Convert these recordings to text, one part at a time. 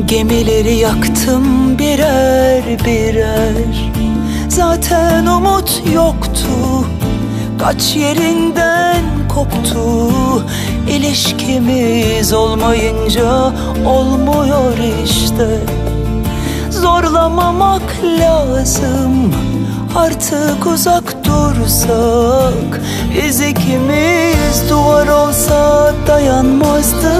Gemileri yaktım birer birer. Zaten umut yoktu Kaç yerinden koptu. İlişkimiz olmayınca olmuyor işte. Zorlamamak lazım Artık uzak dursak. Biz ikimiz duvar olsa dayanmazdı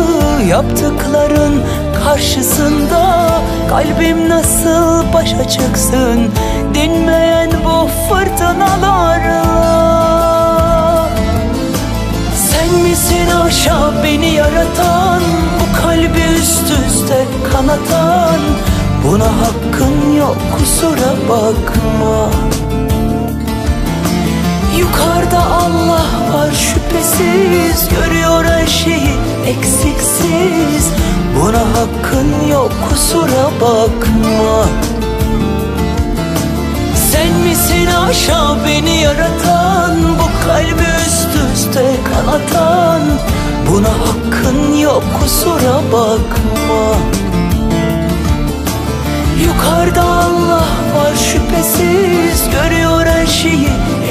Yaptıkların karşısında Kalbim nasıl başa çıksın? Dinmeyen bu fırtınalarla. Sen misin aşağı beni yaratan? Bu kalbi üst üste kanatan? Buna hakkın yok kusura bakma. Yukarıda Allah var şüphesiz Görüyor her şeyi eksiksiz Buna hakkın yok kusura bakma. Sen misin aşağı beni yaratan Bu kalbi üst üste kanatan? Buna hakkın yok kusura bakma. Yukarıda Allah var şüphesiz Görüyor her şeyi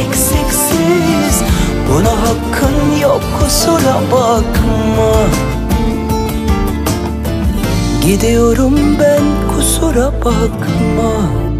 eksiksiz. Buna hakkın yok kusura bakma Gidiyorum ben kusura bakma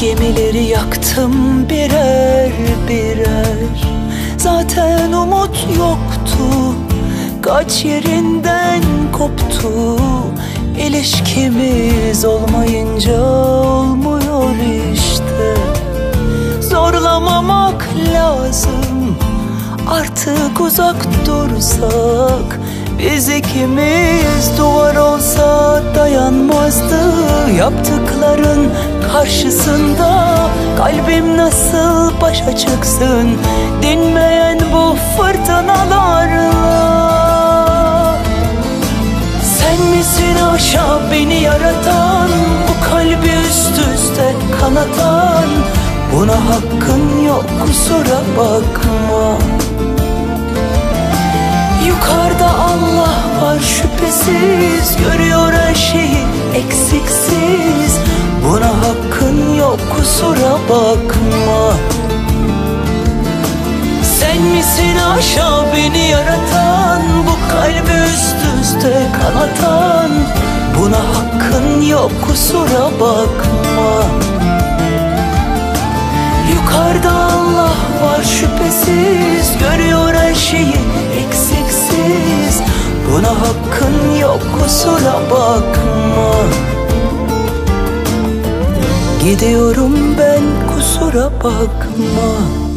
Gemileri yaktım birer birer. Zaten umut yoktu Kaç yerinden koptu. İlişkimiz olmayınca olmuyor işte. Zorlamamak lazım Artık uzak dursak. Biz ikimiz duvar olsa dayanmazdı Yaptıkların karşısında. Kalbim nasıl başa çıksın? Dinmeyen bu fırtınalarla. Sen misin aşağı beni yaratan? Bu kalbi üst üste kanatan. Buna hakkın yok kusura bakma. Yukarıda Allah var şüphesiz. Görüyor kusura bakma. Sen misin aşağı beni yaratan Bu kalbi üst üste kanatan? Buna hakkın yok kusura bakma. Yukarıda Allah var şüphesiz Görüyor her şeyi eksiksiz. Buna hakkın yok kusura bakma Gidiyorum ben kusura bakma